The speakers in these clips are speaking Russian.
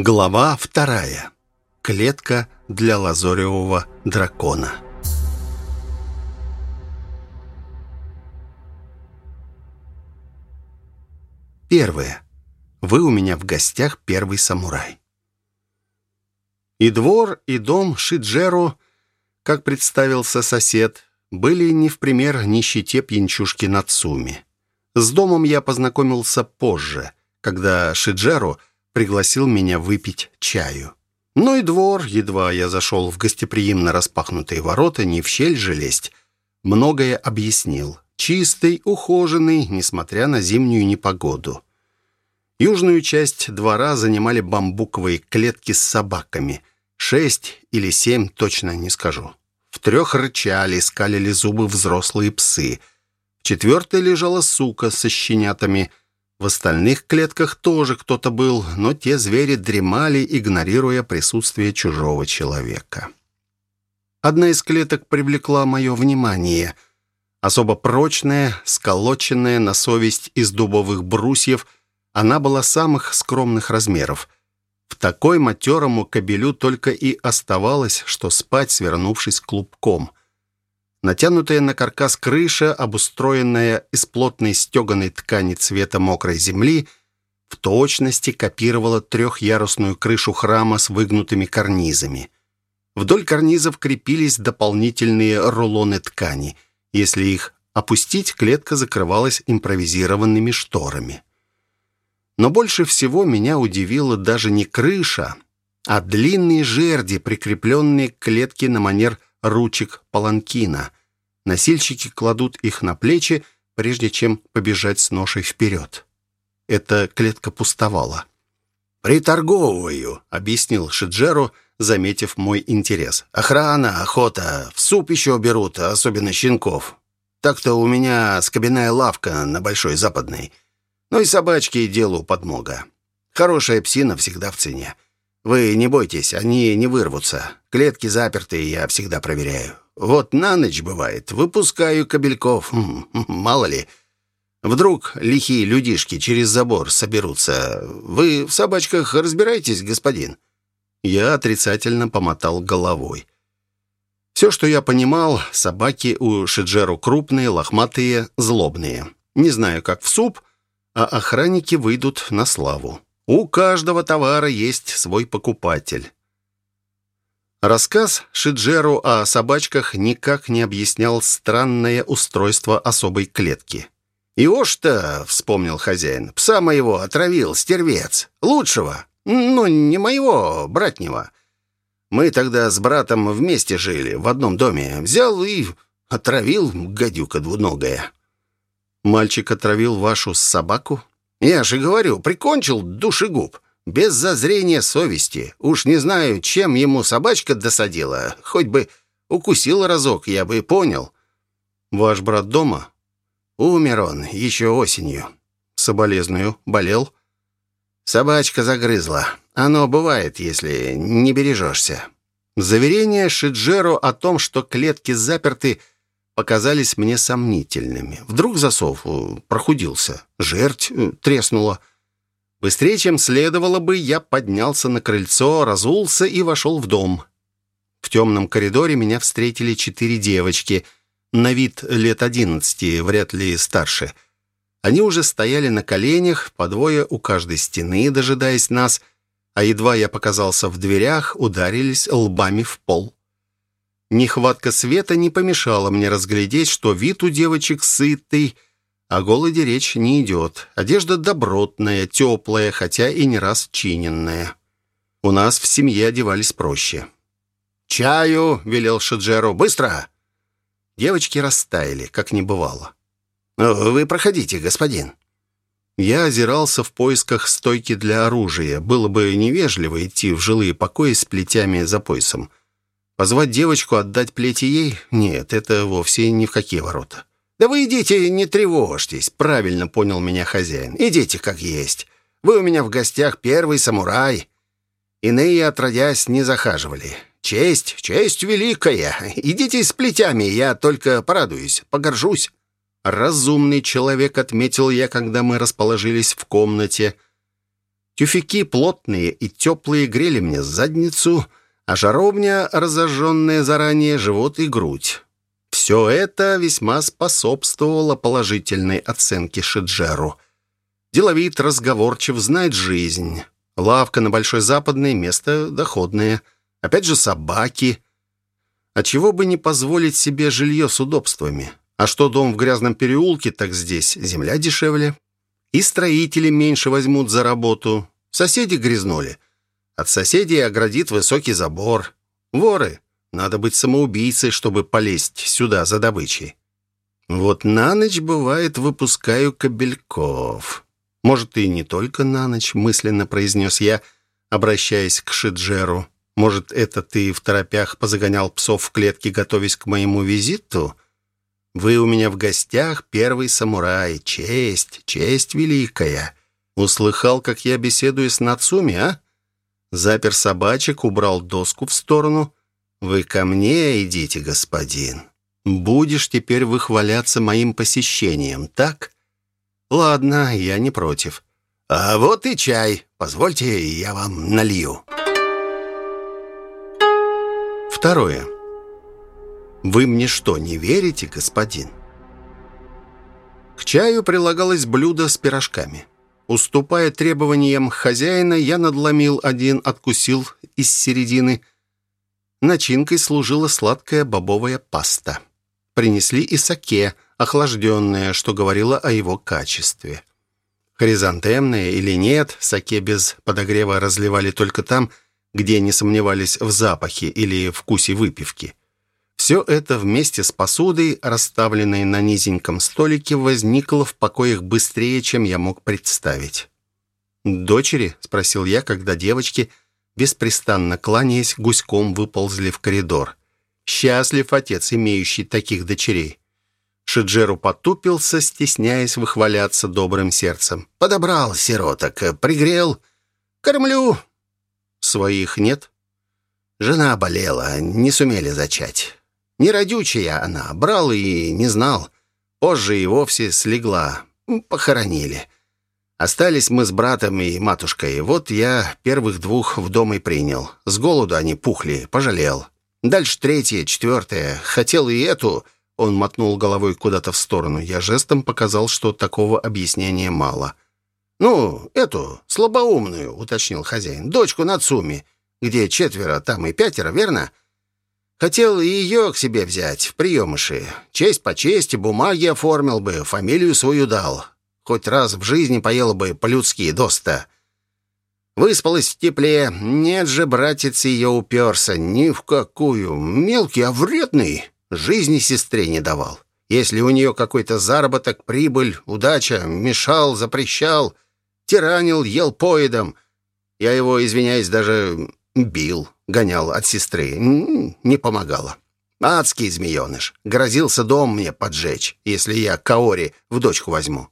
Глава вторая. Клетка для лазоревого дракона. Первое. Вы у меня в гостях первый самурай. И двор, и дом Шиджеру, как представился сосед, были не в пример нищете пьянчушки Нацуми. С домом я познакомился позже, когда Шиджеру пригласил меня выпить чаю. Ну и двор, едва я зашел в гостеприимно распахнутые ворота, не в щель же лезть, многое объяснил. Чистый, ухоженный, несмотря на зимнюю непогоду. Южную часть двора занимали бамбуковые клетки с собаками. Шесть или семь, точно не скажу. В трех рычали, скалили зубы взрослые псы. В четвертой лежала сука со щенятами – в остальных клетках тоже кто-то был, но те звери дремали, игнорируя присутствие чужого человека. Одна из клеток привлекла мое внимание. Особо прочная, сколоченная на совесть из дубовых брусьев, она была самых скромных размеров. В такой матерому кобелю только и оставалось, что спать, свернувшись клубком. Натянутая на каркас крыша, обустроенная из плотной стеганой ткани цвета мокрой земли, в точности копировала трехъярусную крышу храма с выгнутыми карнизами. Вдоль карнизов крепились дополнительные рулоны ткани. Если их опустить, клетка закрывалась импровизированными шторами. Но больше всего меня удивила даже не крыша, а длинные жерди, прикрепленные к клетке на манер ручек паланкина. Носильщики кладут их на плечи, прежде чем побежать с ношей вперед. Эта клетка пустовала. «Приторговываю», — объяснил Шиджеру, заметив мой интерес. «Охрана, охота, в суп еще берут, особенно щенков. Так-то у меня скобяная лавка на Большой Западной. Ну и собачки делу подмога. Хорошая псина всегда в цене. Вы не бойтесь, они не вырвутся. Клетки запертые, я всегда проверяю. Вот на ночь бывает, выпускаю кабельков. Хм, мало ли. Вдруг лихие людишки через забор соберутся. Вы в собачках разбираетесь, господин?» Я отрицательно помотал головой. Все, что я понимал, собаки у Шиджеру крупные, лохматые, злобные. Не знаю, как в суп, а охранники выйдут на славу. У каждого товара есть свой покупатель. Рассказ Шиджеру о собачках никак не объяснял странное устройство особой клетки. «Иош-то», — вспомнил хозяин, — «пса моего отравил, стервец. Лучшего. Ну, не моего, братнего. Мы тогда с братом вместе жили, в одном доме. Взял и отравил гадюка двуногая». «Мальчик отравил вашу собаку?» Я же говорю, прикончил душегуб. Без зазрения совести. Уж не знаю, чем ему собачка досадила. Хоть бы укусил разок, я бы понял. Ваш брат дома? Умер он еще осенью. Соболезную. Болел? Собачка загрызла. Оно бывает, если не бережешься. Заверение Шиджеро о том, что клетки заперты, показались мне сомнительными. Вдруг засов э, прохудился, жерть э, треснула. Быстрее, чем следовало бы, я поднялся на крыльцо, разулся и вошел в дом. В темном коридоре меня встретили четыре девочки, на вид лет одиннадцати, вряд ли старше. Они уже стояли на коленях, по двое у каждой стены, дожидаясь нас, а едва я показался в дверях, ударились лбами в пол. Нехватка света не помешала мне разглядеть, что вид у девочек сытый, о голоде речь не идет. Одежда добротная, теплая, хотя и не раз чиненная. У нас в семье одевались проще. «Чаю!» — велел Шаджеру. «Быстро!» Девочки растаяли, как не бывало. «Вы проходите, господин». Я озирался в поисках стойки для оружия. Было бы невежливо идти в жилые покои с плетями за поясом. Позвать девочку, отдать плети ей? Нет, это вовсе ни в какие ворота. «Да вы идите, не тревожьтесь», — правильно понял меня хозяин. «Идите как есть. Вы у меня в гостях первый самурай. Иные, отродясь, не захаживали. Честь, честь великая. Идите с плетями, я только порадуюсь, погоржусь». «Разумный человек», — отметил я, когда мы расположились в комнате. Тюфяки плотные и теплые грели мне задницу, а жаровня, разожженная заранее, живот и грудь. Все это весьма способствовало положительной оценке Шиджеру. Деловит, разговорчив, знает жизнь. Лавка на Большой Западной, место доходное. Опять же собаки. А чего бы не позволить себе жилье с удобствами? А что дом в грязном переулке, так здесь земля дешевле. И строители меньше возьмут за работу. Соседи грязнули. От соседей оградит высокий забор. Воры. Надо быть самоубийцей, чтобы полезть сюда за добычей. Вот на ночь, бывает, выпускаю кабельков. Может, и не только на ночь, мысленно произнес я, обращаясь к Шиджеру. Может, это ты в торопях позагонял псов в клетке, готовясь к моему визиту? Вы у меня в гостях первый самурай. Честь, честь великая. Услыхал, как я беседую с Нацуми, а? Запер собачек, убрал доску в сторону. Вы ко мне идите, господин. Будешь теперь выхваляться моим посещением, так? Ладно, я не против. А вот и чай. Позвольте, я вам налью. Второе. «Вы мне что, не верите, господин?» К чаю прилагалось блюдо с пирожками. Уступая требованиям хозяина, я надломил один, откусил из середины. Начинкой служила сладкая бобовая паста. Принесли и саке, охлажденное, что говорило о его качестве. Хризантемное или нет, саке без подогрева разливали только там, где не сомневались в запахе или вкусе выпивки. Все это вместе с посудой, расставленной на низеньком столике, возникло в покоях быстрее, чем я мог представить. «Дочери?» — спросил я, когда девочки, беспрестанно кланяясь, гуськом выползли в коридор. «Счастлив отец, имеющий таких дочерей». Шиджеру потупился, стесняясь выхваляться добрым сердцем. «Подобрал сироток, пригрел, кормлю». «Своих нет?» «Жена болела, не сумели зачать». Неродючая она, брал и не знал. Позже и вовсе слегла. Похоронили. Остались мы с братом и матушкой. Вот я первых двух в дом и принял. С голоду они пухли, пожалел. Дальше третье, четвертое. Хотел и эту... Он мотнул головой куда-то в сторону. Я жестом показал, что такого объяснения мало. «Ну, эту, слабоумную», — уточнил хозяин. «Дочку Нацуми, где четверо, там и пятеро, верно?» Хотел и ее к себе взять, в приемыши. Честь по чести, бумаги оформил бы, фамилию свою дал. Хоть раз в жизни поела бы по-людски доста. Выспалась в тепле. Нет же, братец ее уперся. Ни в какую. Мелкий, а вредный. Жизни сестре не давал. Если у нее какой-то заработок, прибыль, удача, мешал, запрещал, тиранил, ел поедом. Я его, извиняюсь, даже бил гонял от сестры. Не помогало. Адский змееныш. Грозился дом мне поджечь, если я Каори в дочку возьму.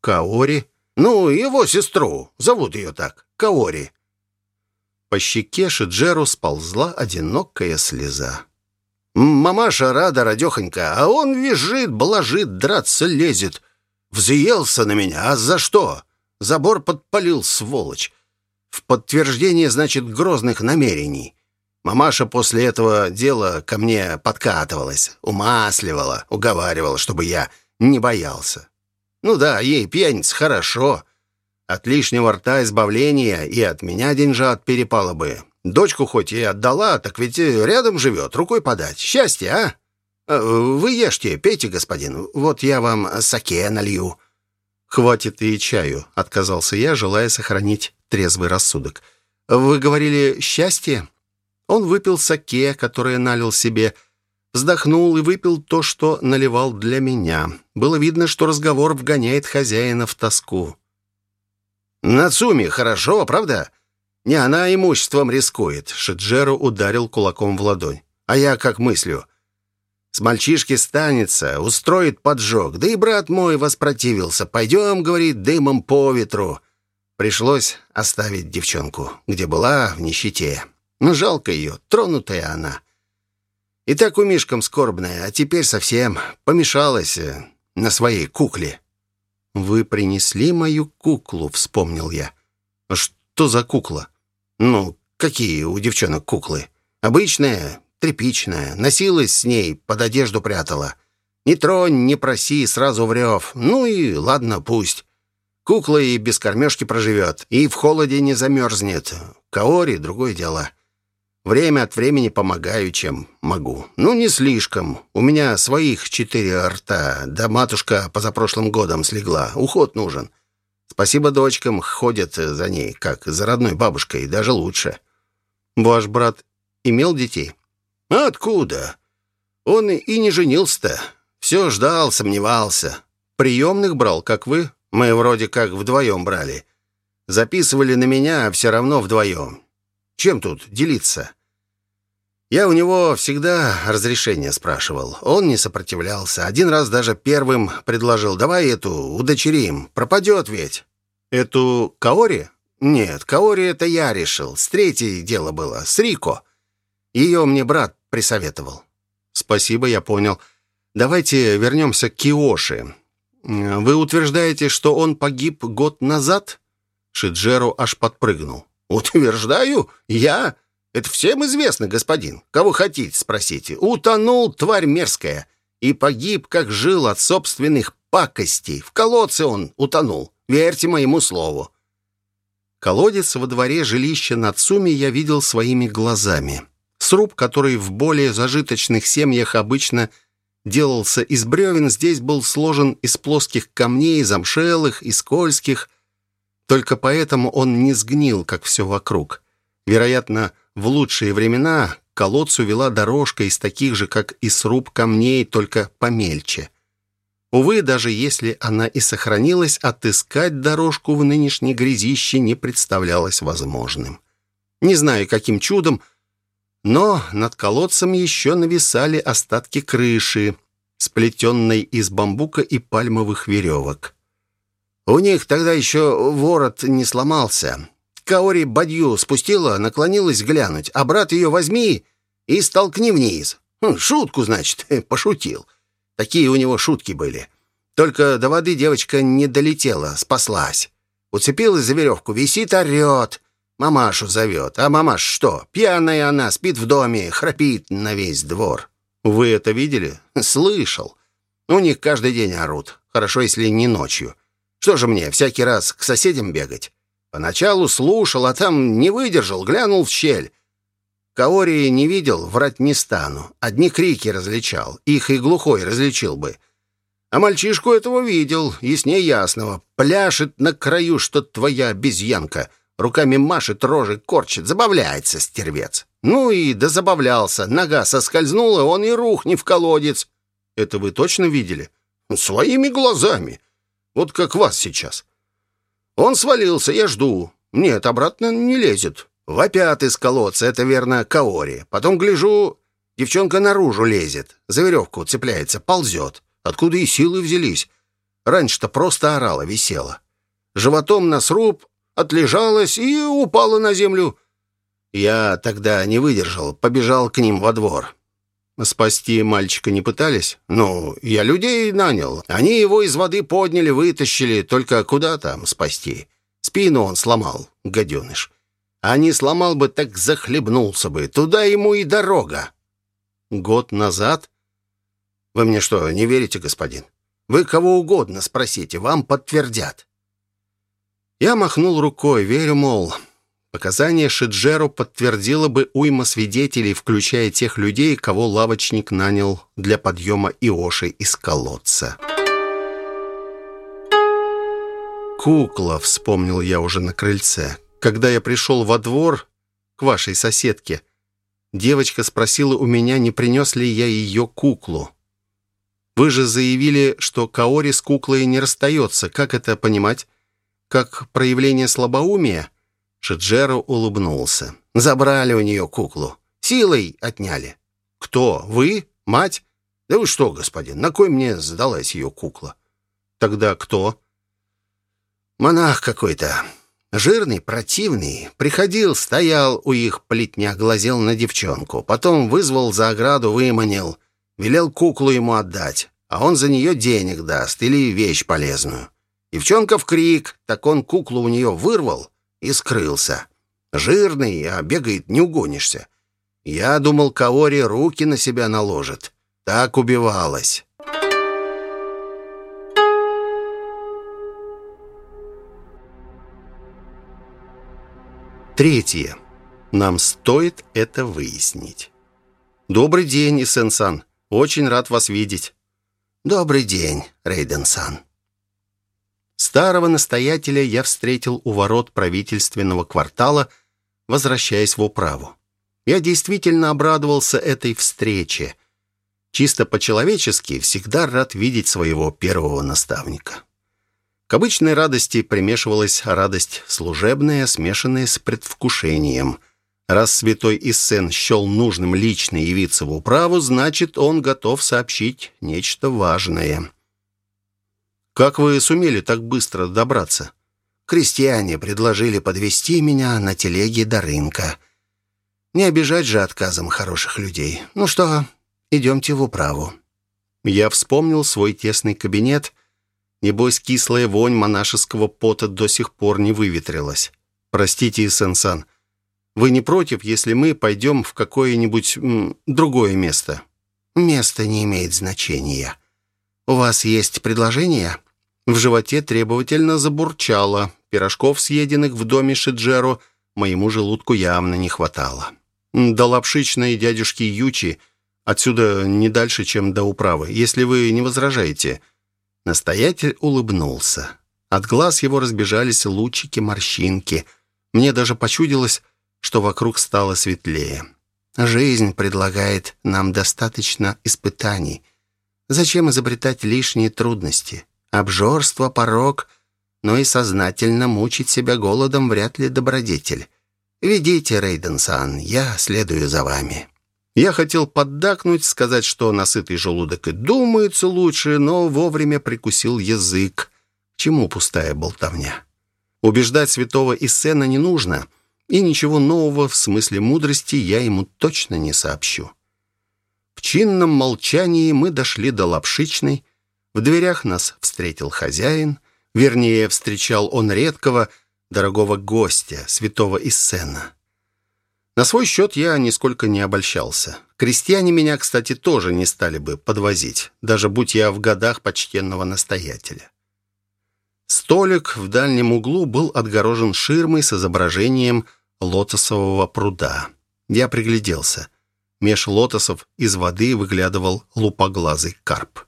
Каори? Ну, его сестру. Зовут ее так. Каори. По щеке Шиджеру сползла одинокая слеза. Мамаша рада, радехонька, а он визжит, блажит, драться лезет. Взъелся на меня, а за что? Забор подпалил, сволочь. В подтверждение, значит, грозных намерений. Мамаша после этого дела ко мне подкатывалась, умасливала, уговаривала, чтобы я не боялся. Ну да, ей пьяница хорошо. От лишнего рта избавления и от меня деньжат перепало бы. Дочку хоть и отдала, так ведь рядом живет, рукой подать. Счастье, а? а вы ешьте, пейте, господин. Вот я вам саке налью. «Хватит и чаю», — отказался я, желая сохранить трезвый рассудок. «Вы говорили «счастье»?» Он выпил саке, которое налил себе, вздохнул и выпил то, что наливал для меня. Было видно, что разговор вгоняет хозяина в тоску. «Нацуми, хорошо, правда? Не она имуществом рискует», — Шиджеру ударил кулаком в ладонь. «А я как мыслю?» С мальчишки станется, устроит поджог. Да и брат мой воспротивился. «Пойдем, — говорит, — дымом по ветру». Пришлось оставить девчонку, где была, в нищете. Но жалко ее, тронутая она. И так у Мишкам скорбная, а теперь совсем помешалась э, на своей кукле. «Вы принесли мою куклу», — вспомнил я. Что за кукла? Ну, какие у девчонок куклы? Обычная, тряпичная. Носилась с ней, под одежду прятала. Не тронь, не проси, сразу врёв. Ну и ладно, пусть. Кукла и без кормежки проживет, и в холоде не замерзнет. Каори — другое дело. Время от времени помогаю, чем могу. Ну, не слишком. У меня своих четыре рта, да матушка позапрошлым годом слегла. Уход нужен. Спасибо дочкам, ходят за ней, как за родной бабушкой, даже лучше. Ваш брат имел детей? Откуда? Он и не женился-то. Все ждал, сомневался. Приемных брал, как вы? Мы вроде как вдвоем брали. Записывали на меня, а все равно вдвоем. Чем тут делиться? Я у него всегда разрешение спрашивал. Он не сопротивлялся. Один раз даже первым предложил, давай эту удочерим, пропадет ведь. Эту Каори? Нет, Каори это я решил. С третьей дело было, с Рико. Ее мне брат присоветовал. Спасибо, я понял. Давайте вернемся к Киоши. Вы утверждаете, что он погиб год назад? Шиджеру аж подпрыгнул. Утверждаю? Я? Это всем известно, господин. Кого хотите, спросите. Утонул, тварь мерзкая. И погиб, как жил от собственных пакостей. В колодце он утонул. Верьте моему слову. Колодец во дворе жилища Нацуми я видел своими глазами. Сруб, который в более зажиточных семьях обычно – делался из бревен, здесь был сложен из плоских камней, замшелых и скользких. Только поэтому он не сгнил, как все вокруг. Вероятно, в лучшие времена к колодцу вела дорожка из таких же, как и сруб камней, только помельче. Увы, даже если она и сохранилась, отыскать дорожку в нынешней грязище не представлялось возможным. Не знаю, каким чудом, но над колодцем еще нависали остатки крыши, сплетенной из бамбука и пальмовых веревок. У них тогда еще ворот не сломался. Каори бадью спустила, наклонилась глянуть, а брат ее возьми и столкни вниз. Хм, шутку, значит, пошутил. Такие у него шутки были. Только до воды девочка не долетела, спаслась. Уцепилась за веревку, висит, орет. Мамашу зовет. А мамаш что? Пьяная она, спит в доме, храпит на весь двор. Вы это видели? Слышал. У них каждый день орут. Хорошо, если не ночью. Что же мне, всякий раз к соседям бегать? Поначалу слушал, а там не выдержал, глянул в щель. Каори не видел, врать не стану. Одни крики различал. Их и глухой различил бы. А мальчишку этого видел, яснее ясного. Пляшет на краю, что твоя обезьянка — Руками машет, рожи корчит, забавляется стервец. Ну и да забавлялся. Нога соскользнула, он и рухни в колодец. Это вы точно видели? Своими глазами. Вот как вас сейчас. Он свалился, я жду. Нет, обратно не лезет. Вопят из колодца, это верно, Каори. Потом гляжу, девчонка наружу лезет. За веревку цепляется, ползет. Откуда и силы взялись? Раньше-то просто орала, висела. Животом на сруб, отлежалась и упала на землю. Я тогда не выдержал, побежал к ним во двор. Спасти мальчика не пытались? Ну, я людей нанял. Они его из воды подняли, вытащили. Только куда там спасти? Спину он сломал, гаденыш. А не сломал бы, так захлебнулся бы. Туда ему и дорога. Год назад? Вы мне что, не верите, господин? Вы кого угодно спросите, вам подтвердят. Я махнул рукой, верю, мол, показания Шиджеру подтвердило бы уйма свидетелей, включая тех людей, кого лавочник нанял для подъема Иоши из колодца. «Кукла», — вспомнил я уже на крыльце. «Когда я пришел во двор к вашей соседке, девочка спросила у меня, не принес ли я ее куклу. Вы же заявили, что Каори с куклой не расстается. Как это понимать?» Как проявление слабоумия?» Шиджеро улыбнулся. «Забрали у нее куклу. Силой отняли». «Кто? Вы? Мать?» «Да вы что, господин, на кой мне сдалась ее кукла?» «Тогда кто?» «Монах какой-то. Жирный, противный. Приходил, стоял у их плетня, глазел на девчонку. Потом вызвал за ограду, выманил. Велел куклу ему отдать, а он за нее денег даст или вещь полезную. Девчонка в крик, так он куклу у нее вырвал, и скрылся. Жирный, а бегает не угонишься. Я думал, Каори руки на себя наложит. Так убивалась. Третье. Нам стоит это выяснить. «Добрый день, Исен-сан. Очень рад вас видеть». «Добрый день, Рейден-сан». Старого настоятеля я встретил у ворот правительственного квартала, возвращаясь в управу. Я действительно обрадовался этой встрече. Чисто по-человечески всегда рад видеть своего первого наставника. К обычной радости примешивалась радость служебная, смешанная с предвкушением. Раз святой Иссен счел нужным лично явиться в управу, значит, он готов сообщить нечто важное. «Как вы сумели так быстро добраться?» «Крестьяне предложили подвести меня на телеге до рынка. Не обижать же отказом хороших людей. Ну что, идемте в управу». Я вспомнил свой тесный кабинет — Небось, кислая вонь монашеского пота до сих пор не выветрилась. Простите, Сенсан, вы не против, если мы пойдем в какое-нибудь другое место? Место не имеет значения. У вас есть предложение? В животе требовательно забурчало. Пирожков, съеденных в доме Шиджеро, моему желудку явно не хватало. До лапшичной дядюшки Ючи отсюда не дальше, чем до управы, если вы не возражаете — Настоятель улыбнулся. От глаз его разбежались лучики-морщинки. Мне даже почудилось, что вокруг стало светлее. Жизнь предлагает нам достаточно испытаний. Зачем изобретать лишние трудности? Обжорство, порог, но и сознательно мучить себя голодом вряд ли добродетель. Ведите, Рейден-сан, я следую за вами». Я хотел поддакнуть, сказать, что насытый желудок и думается лучше, но вовремя прикусил язык. чему пустая болтовня? Убеждать святого Иссена не нужно, и ничего нового в смысле мудрости я ему точно не сообщу. В чинном молчании мы дошли до Лапшичной. В дверях нас встретил хозяин. Вернее, встречал он редкого, дорогого гостя, святого Иссена. На свой счет я нисколько не обольщался. Крестьяне меня, кстати, тоже не стали бы подвозить, даже будь я в годах почтенного настоятеля. Столик в дальнем углу был отгорожен ширмой с изображением лотосового пруда. Я пригляделся. Меж лотосов из воды выглядывал лупоглазый карп.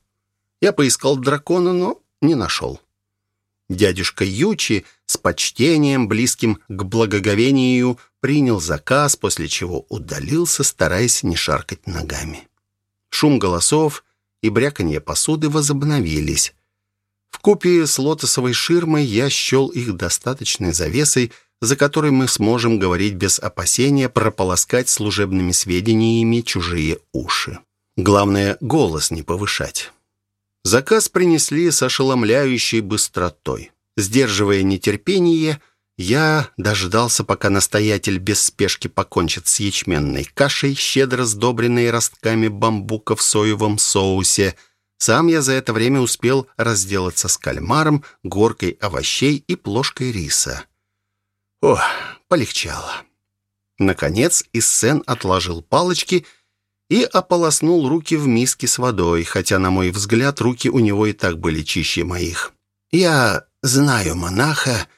Я поискал дракона, но не нашел. Дядюшка Ючи с почтением, близким к благоговению, принял заказ, после чего удалился, стараясь не шаркать ногами. Шум голосов и бряканье посуды возобновились. В купе с лотосовой ширмой я счел их достаточной завесой, за которой мы сможем говорить без опасения прополоскать служебными сведениями чужие уши. Главное, голос не повышать. Заказ принесли с ошеломляющей быстротой. Сдерживая нетерпение, я дождался, пока настоятель без спешки покончит с ячменной кашей, щедро сдобренной ростками бамбука в соевом соусе. Сам я за это время успел разделаться с кальмаром, горкой овощей и плошкой риса. Ох, полегчало. Наконец Иссен отложил палочки и ополоснул руки в миске с водой, хотя, на мой взгляд, руки у него и так были чище моих. «Я знаю монаха,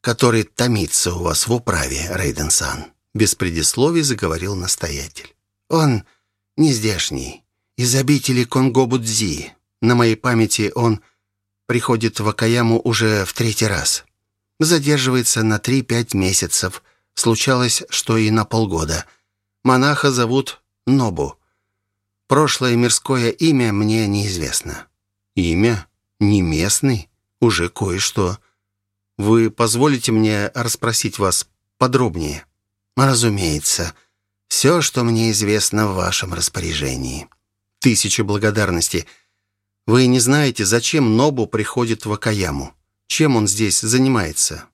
который томится у вас в управе, Рейден-сан», без предисловий заговорил настоятель. «Он не здешний, из обители Конгобудзи. На моей памяти он приходит в Акаяму уже в третий раз. Задерживается на три-пять месяцев. Случалось, что и на полгода. Монаха зовут Нобу. Прошлое мирское имя мне неизвестно». «Имя? Не местный? Уже кое-что». Вы позволите мне расспросить вас подробнее?» «Разумеется. Все, что мне известно в вашем распоряжении». «Тысяча благодарностей. Вы не знаете, зачем Нобу приходит в Акаяму? Чем он здесь занимается?»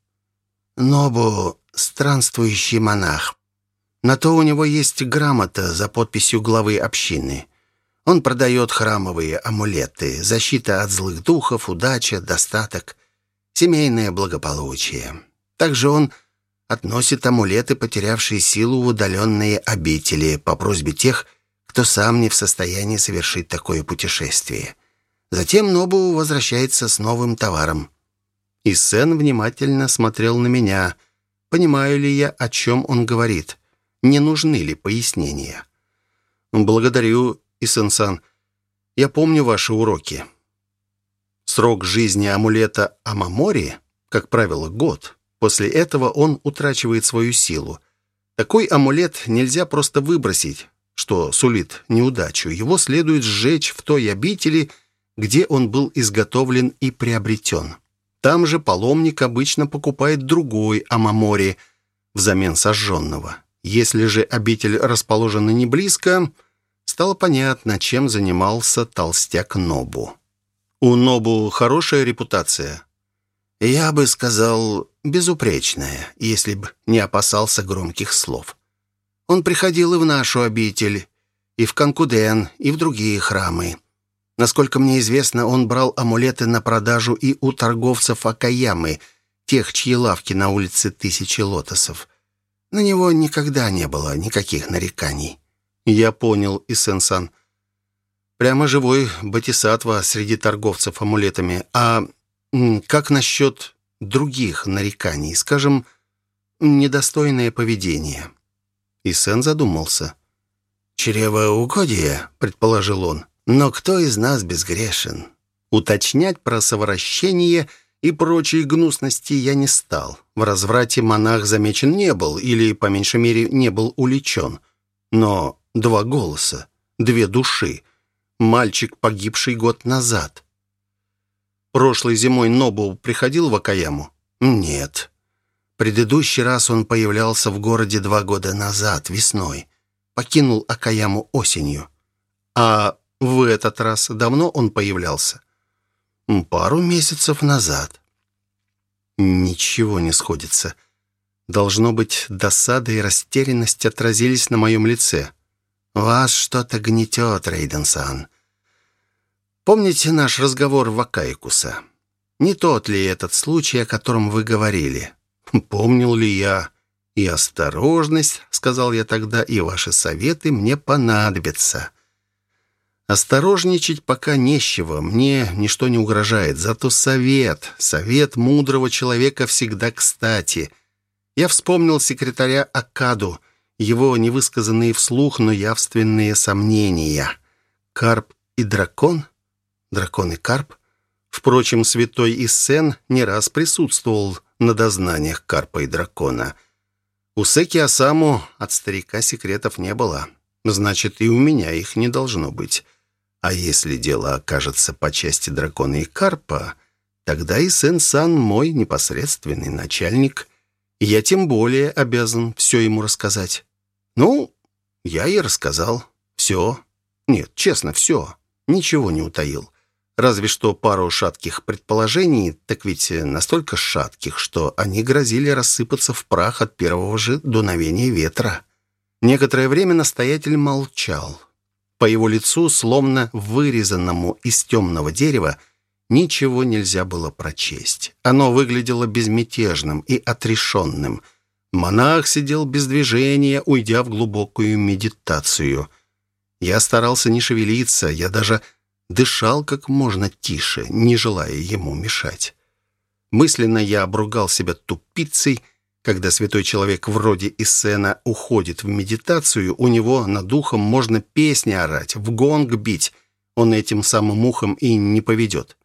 «Нобу — странствующий монах. На то у него есть грамота за подписью главы общины». Он продает храмовые амулеты, защита от злых духов, удача, достаток семейное благополучие. Также он относит амулеты, потерявшие силу в удаленные обители, по просьбе тех, кто сам не в состоянии совершить такое путешествие. Затем Нобу возвращается с новым товаром. И Сен внимательно смотрел на меня. Понимаю ли я, о чем он говорит? Не нужны ли пояснения? Благодарю, Исен-сан. Я помню ваши уроки. Срок жизни амулета Амамори, как правило, год. После этого он утрачивает свою силу. Такой амулет нельзя просто выбросить, что сулит неудачу. Его следует сжечь в той обители, где он был изготовлен и приобретен. Там же паломник обычно покупает другой амамори взамен сожженного. Если же обитель расположена не близко, стало понятно, чем занимался толстяк Нобу. У Нобу хорошая репутация. Я бы сказал, безупречная, если б не опасался громких слов. Он приходил и в нашу обитель, и в Канкуден, и в другие храмы. Насколько мне известно, он брал амулеты на продажу и у торговцев Акаямы, тех, чьи лавки на улице Тысячи Лотосов. На него никогда не было никаких нареканий. Я понял, Исен-сан. Прямо живой батисатва среди торговцев амулетами. А как насчет других нареканий? Скажем, недостойное поведение. Исен задумался. «Чревоугодие», — предположил он. Но кто из нас безгрешен? Уточнять про совращение и прочие гнусности я не стал. В разврате монах замечен не был, или, по меньшей мере, не был уличен. Но два голоса, две души. Мальчик, погибший год назад. Прошлой зимой Нобу приходил в Акаяму? Нет. Предыдущий раз он появлялся в городе два года назад, весной. Покинул Акаяму осенью. А в этот раз давно он появлялся? Пару месяцев назад. Ничего не сходится. Должно быть, досада и растерянность отразились на моем лице. Вас что-то гнетет, Рейден-сан. Помните наш разговор в Акайкуса? Не тот ли этот случай, о котором вы говорили? Помнил ли я? И осторожность, сказал я тогда, и ваши советы мне понадобятся. Осторожничать пока нечего, мне ничто не угрожает, зато совет, совет мудрого человека всегда кстати. Я вспомнил секретаря Акаду, его невысказанные вслух, но явственные сомнения. Карп и дракон? Дракон и карп? Впрочем, святой Иссен не раз присутствовал на дознаниях карпа и дракона. У Секи Асаму от старика секретов не было. Значит, и у меня их не должно быть. А если дело окажется по части дракона и карпа, тогда и Сен-Сан мой непосредственный начальник, и я тем более обязан все ему рассказать. Ну, я и рассказал. Все. Нет, честно, все. Ничего не утаил. Разве что пару шатких предположений, так ведь настолько шатких, что они грозили рассыпаться в прах от первого же дуновения ветра. Некоторое время настоятель молчал. По его лицу, словно вырезанному из темного дерева, ничего нельзя было прочесть. Оно выглядело безмятежным и отрешенным. Монах сидел без движения, уйдя в глубокую медитацию. Я старался не шевелиться, я даже дышал как можно тише, не желая ему мешать. Мысленно я обругал себя тупицей, когда святой человек вроде Иссена уходит в медитацию, у него над духом можно песни орать, в гонг бить. Он этим самым ухом и не поведет.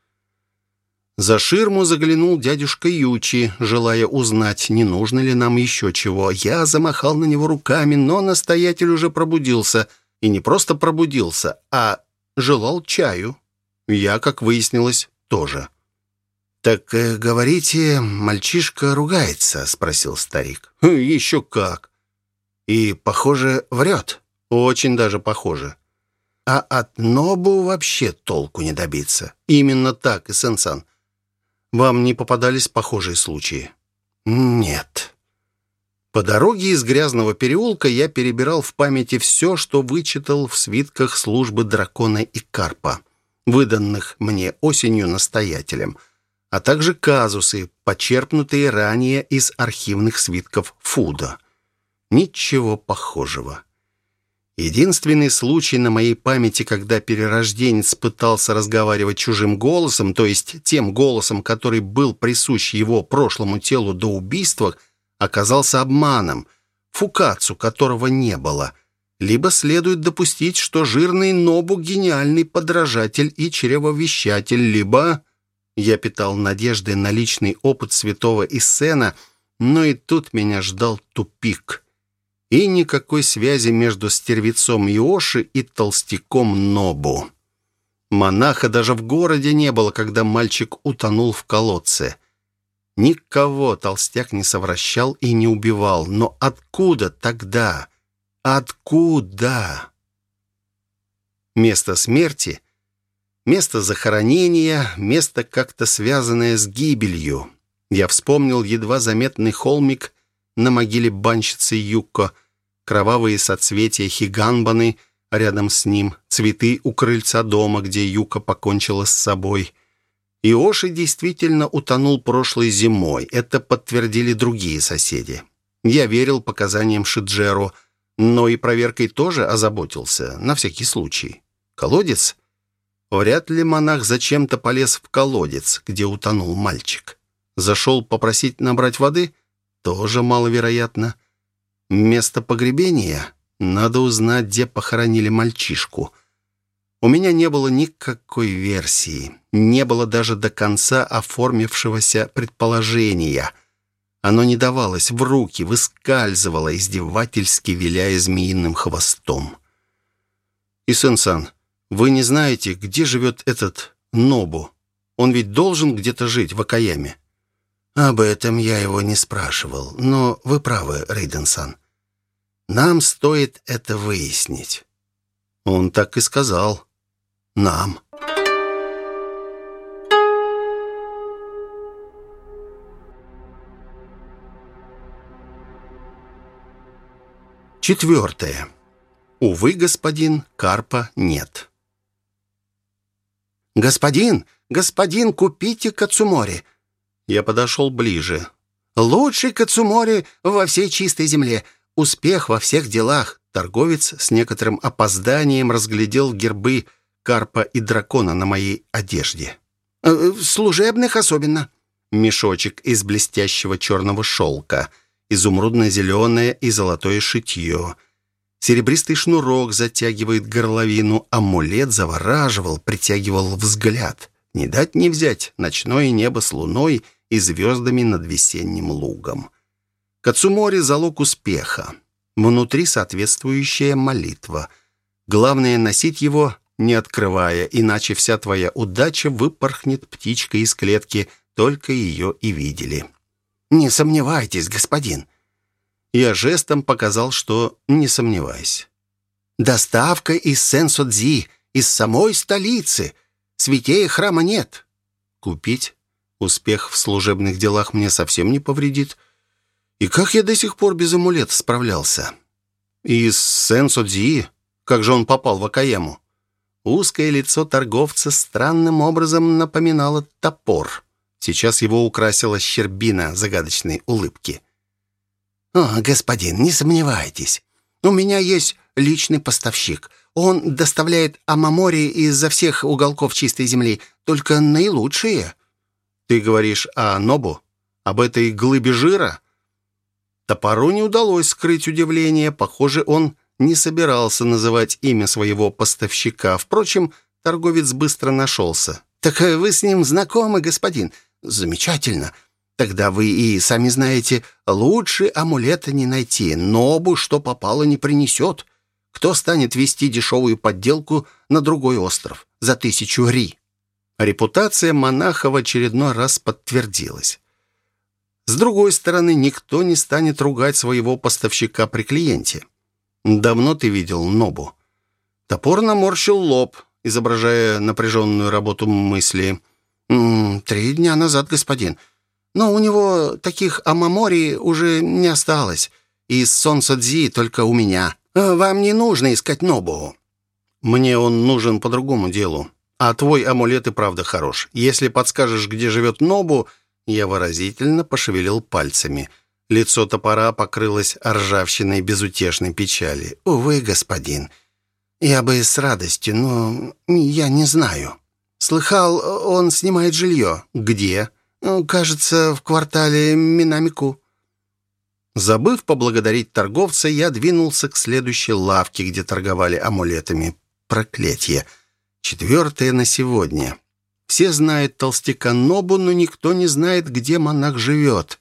За ширму заглянул дядюшка Ючи, желая узнать, не нужно ли нам еще чего. Я замахал на него руками, но настоятель уже пробудился. И не просто пробудился, а желал чаю. Я, как выяснилось, тоже. «Так, э, говорите, мальчишка ругается?» — спросил старик. «Хм, «Еще как!» «И, похоже, врет?» «Очень даже похоже». «А от Нобу вообще толку не добиться?» «Именно так, Исен-сан. Вам не попадались похожие случаи?» «Нет». По дороге из грязного переулка я перебирал в памяти все, что вычитал в свитках службы дракона и карпа, выданных мне осенью настоятелем — а также казусы, почерпнутые ранее из архивных свитков Фуда. Ничего похожего. Единственный случай на моей памяти, когда перерожденец пытался разговаривать чужим голосом, то есть тем голосом, который был присущ его прошлому телу до убийства, оказался обманом, фукацу которого не было. Либо следует допустить, что жирный Нобу — гениальный подражатель и чревовещатель, либо... Я питал надежды на личный опыт святого Иссена, но и тут меня ждал тупик — и никакой связи между стервецом Иоши и толстяком Нобу. Монаха даже в городе не было, когда мальчик утонул в колодце. Никого толстяк не совращал и не убивал. Но откуда тогда? Откуда? Место смерти, место захоронения, место как-то связанное с гибелью. Я вспомнил едва заметный холмик на могиле банщицы Юкко, кровавые соцветия хиганбаны рядом с ним, цветы у крыльца дома, где Юка покончила с собой. Иоши действительно утонул прошлой зимой. Это подтвердили другие соседи. Я верил показаниям Шиджеру, но и проверкой тоже озаботился, на всякий случай. Колодец? Вряд ли монах зачем-то полез в колодец, где утонул мальчик. Зашел попросить набрать воды? Тоже маловероятно. Место погребения? Надо узнать, где похоронили мальчишку. У меня не было никакой версии. Не было даже до конца оформившегося предположения. Оно не давалось в руки, выскальзывало, издевательски виляя змеиным хвостом. «Исен-сан, вы не знаете, где живет этот Нобу? Он ведь должен где-то жить в Акаяме». «Об этом я его не спрашивал, но вы правы, Рейден-сан. Нам стоит это выяснить». Он так и сказал. «Нам». Четвертое. Увы, господин, карпа нет. «Господин, господин, купите кацумори!» Я подошел ближе. «Лучший кацумори во всей чистой земле. Успех во всех делах. Торговец с некоторым опозданием разглядел гербы карпа и дракона на моей одежде. «Э, «Служебных особенно». Мешочек из блестящего черного шелка, изумрудно-зеленое и золотое шитье. Серебристый шнурок затягивает горловину, амулет завораживал, притягивал взгляд. Не дать не взять ночное небо с луной и звездами над весенним лугом. Кацумори — залог успеха. Внутри соответствующая молитва. Главное — носить его, не открывая, иначе вся твоя удача выпорхнет птичкой из клетки, только ее и видели. «Не сомневайтесь, господин». Я жестом показал, что не сомневаюсь. «Доставка из Сен-Судзи, из самой столицы. Святей храма нет». «Купить? Успех в служебных делах мне совсем не повредит». И как я до сих пор без амулета справлялся? И с Сен-Содзи, как же он попал в Акаему? Узкое лицо торговца странным образом напоминало топор. Сейчас его украсила щербина загадочной улыбки. «О, господин, не сомневайтесь. У меня есть личный поставщик. Он доставляет амамори изо всех уголков чистой земли, только наилучшие». «Ты говоришь о Нобу? Об этой глыбе жира?» Топору не удалось скрыть удивление. Похоже, он не собирался называть имя своего поставщика. Впрочем, торговец быстро нашелся. «Так э, вы с ним знакомы, господин?» «Замечательно. Тогда вы и сами знаете, лучше амулета не найти. Нобу, что попало, не принесет. Кто станет вести дешевую подделку на другой остров за тысячу ри?» Репутация монаха в очередной раз подтвердилась. С другой стороны, никто не станет ругать своего поставщика при клиенте. Давно ты видел Нобу? Топор наморщил лоб, изображая напряженную работу мысли. «М -м, «Три дня назад, господин. Но у него таких амамори уже не осталось. Из Сонсадзи только у меня. Вам не нужно искать Нобу». «Мне он нужен по другому делу. А твой амулет и правда хорош. Если подскажешь, где живет Нобу...» Я выразительно пошевелил пальцами. Лицо топора покрылось ржавчиной безутешной печали. «Увы, господин, я бы с радостью, но я не знаю. Слыхал, он снимает жилье. Где? Кажется, в квартале Минамику». Забыв поблагодарить торговца, я двинулся к следующей лавке, где торговали амулетами. Проклятье! Четвертое на сегодня. Все знают толстяка Нобу, но никто не знает, где монах живет.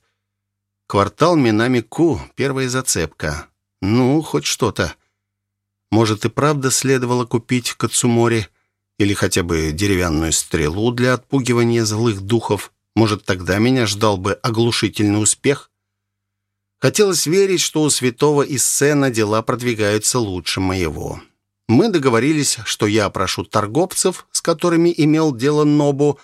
Квартал Минами-Ку, первая зацепка. Ну, хоть что-то. Может, и правда следовало купить Кацумори или хотя бы деревянную стрелу для отпугивания злых духов. Может, тогда меня ждал бы оглушительный успех? Хотелось верить, что у святого Иссена дела продвигаются лучше моего. Мы договорились, что я опрошу торговцев, с которыми имел дело Нобу,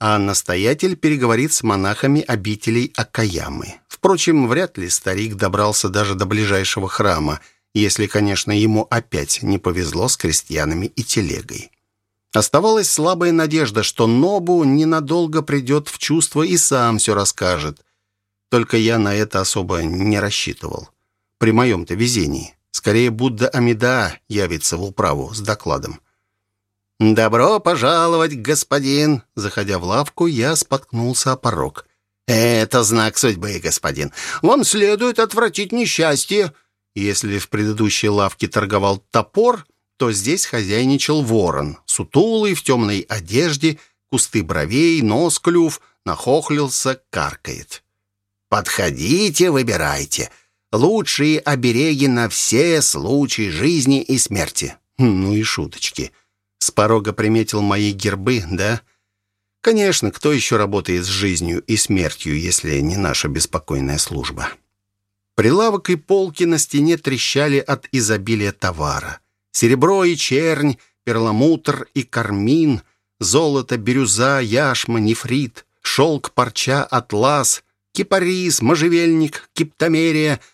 а настоятель переговорит с монахами обителей Акаямы. Впрочем, вряд ли старик добрался даже до ближайшего храма, если, конечно, ему опять не повезло с крестьянами и телегой. Оставалась слабая надежда, что Нобу ненадолго придет в чувство и сам все расскажет. Только я на это особо не рассчитывал. При моем-то везении. Скорее, Будда Амида явится в управу с докладом. «Добро пожаловать, господин!» Заходя в лавку, я споткнулся о порог. «Это знак судьбы, господин. Вам следует отвратить несчастье». Если в предыдущей лавке торговал топор, то здесь хозяйничал ворон, сутулый, в темной одежде, кусты бровей, нос клюв, нахохлился, каркает. «Подходите, выбирайте лучшие обереги на все случаи жизни и смерти». Ну и шуточки. С порога приметил мои гербы, да? Конечно, кто еще работает с жизнью и смертью, если не наша беспокойная служба? Прилавок и полки на стене трещали от изобилия товара. Серебро и чернь, перламутр и кармин, золото, бирюза, яшма, нефрит, шелк, парча, атлас, кипарис, можжевельник, киптомерия —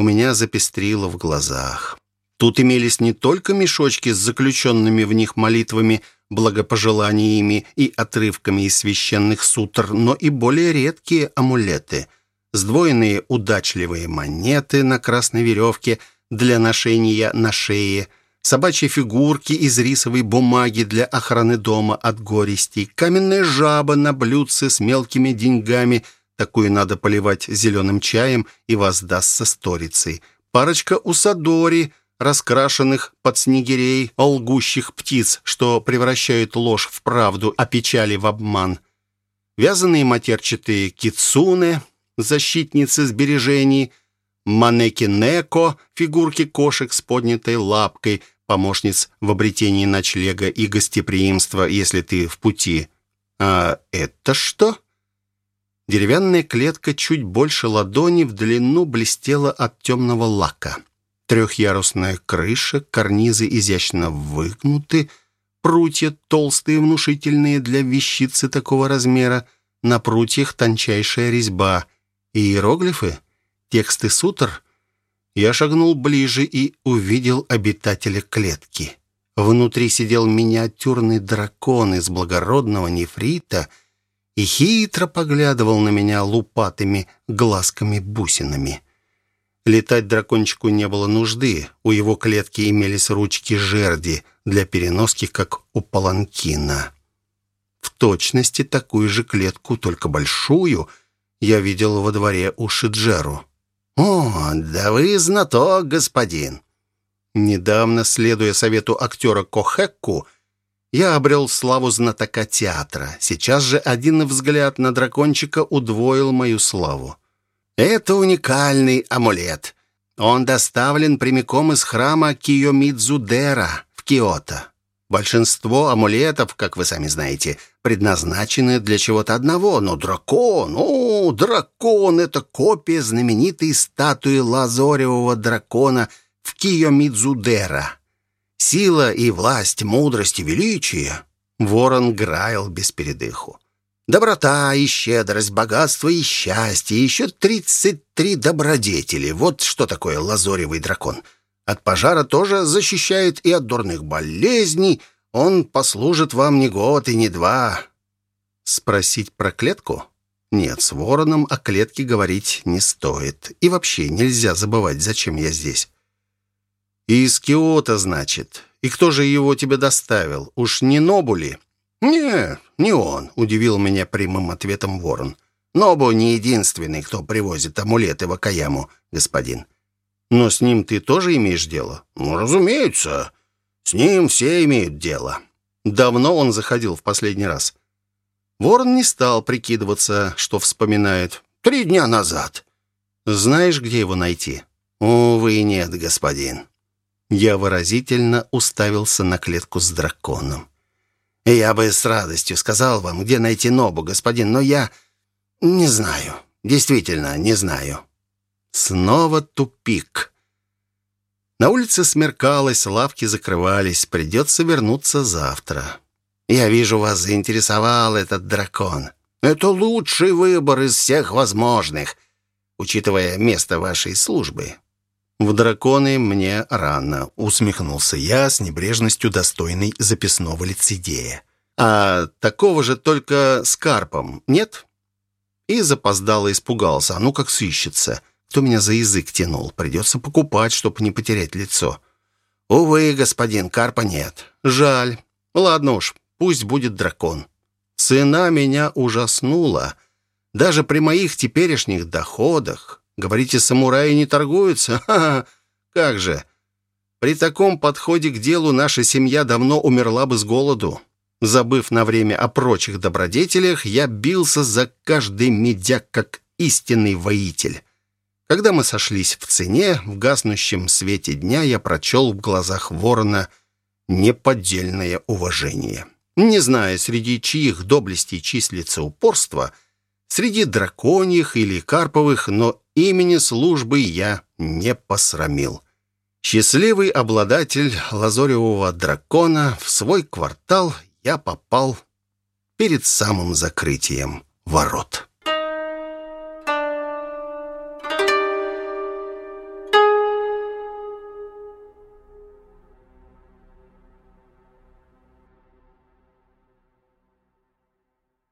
у меня запестрило в глазах. Тут имелись не только мешочки с заключенными в них молитвами, благопожеланиями и отрывками из священных сутр, но и более редкие амулеты. Сдвоенные удачливые монеты на красной веревке для ношения на шее, собачьи фигурки из рисовой бумаги для охраны дома от горестей, каменная жаба на блюдце с мелкими деньгами – Такую надо поливать зеленым чаем и воздастся сторицей. Парочка усадори, раскрашенных под снегирей, лгущих птиц, что превращают ложь в правду, а печали в обман. Вязаные матерчатые кицуне, защитницы сбережений, манеки-неко, фигурки кошек с поднятой лапкой, помощниц в обретении ночлега и гостеприимства, если ты в пути. А это что? Деревянная клетка чуть больше ладони в длину блестела от темного лака. Трехъярусная крыша, карнизы изящно выгнуты, прутья толстые, внушительные для вещицы такого размера, на прутьях тончайшая резьба, иероглифы, тексты сутр. Я шагнул ближе и увидел обитателя клетки. Внутри сидел миниатюрный дракон из благородного нефрита — и хитро поглядывал на меня лупатыми глазками-бусинами. Летать дракончику не было нужды. У его клетки имелись ручки-жерди для переноски, как у паланкина. В точности такую же клетку, только большую, я видел во дворе у Шиджеру. «О, да вы знаток, господин!» Недавно, следуя совету актера Кохекку, я обрел славу знатока театра. Сейчас же один взгляд на дракончика удвоил мою славу. Это уникальный амулет. Он доставлен прямиком из храма Киомидзудера в Киото. Большинство амулетов, как вы сами знаете, предназначены для чего-то одного, но дракон, о, дракон — это копия знаменитой статуи лазоревого дракона в Киомидзудера. Сила и власть, мудрость и величие. Ворон граил без передыху. Доброта и щедрость, богатство и счастье, еще тридцать три добродетели. Вот что такое лазоревый дракон. От пожара тоже защищает и от дурных болезней. Он послужит вам не год и не два». Спросить про клетку? Нет, с вороном о клетке говорить не стоит. И вообще нельзя забывать, зачем я здесь. «Из Киота, значит. И кто же его тебе доставил? Уж не Нобули?» «Не, не он», — удивил меня прямым ответом ворон. «Нобу не единственный, кто привозит амулеты в Акаяму, господин». «Но с ним ты тоже имеешь дело?» «Ну, разумеется. С ним все имеют дело». «Давно он заходил в последний раз?» Ворон не стал прикидываться, что вспоминает. «Три дня назад». «Знаешь, где его найти?» «Увы, нет, господин». Я выразительно уставился на клетку с драконом. «Я бы с радостью сказал вам, где найти Нобу, господин, но я не знаю. Действительно, не знаю». Снова тупик. На улице смеркалось, лавки закрывались. Придется вернуться завтра. «Я вижу, вас заинтересовал этот дракон. Это лучший выбор из всех возможных, учитывая место вашей службы. «В драконы мне рано», — усмехнулся я с небрежностью достойной записного лицедея. «А такого же только с карпом, нет?» И запоздало испугался. «А ну как сыщется? Кто меня за язык тянул? Придется покупать, чтобы не потерять лицо». «Увы, господин, карпа нет». «Жаль. Ладно уж, пусть будет дракон». Цена меня ужаснула. Даже при моих теперешних доходах Говорите, самураи не торгуются? Ха-ха! Как же! При таком подходе к делу наша семья давно умерла бы с голоду. Забыв на время о прочих добродетелях, я бился за каждый медяк, как истинный воитель. Когда мы сошлись в цене, в гаснущем свете дня я прочел в глазах ворона неподдельное уважение. Не зная, среди чьих доблестей числится упорство, среди драконьих или карповых, но Имени службы я не посрамил. Счастливый обладатель лазоревого дракона в свой квартал я попал перед самым закрытием ворот.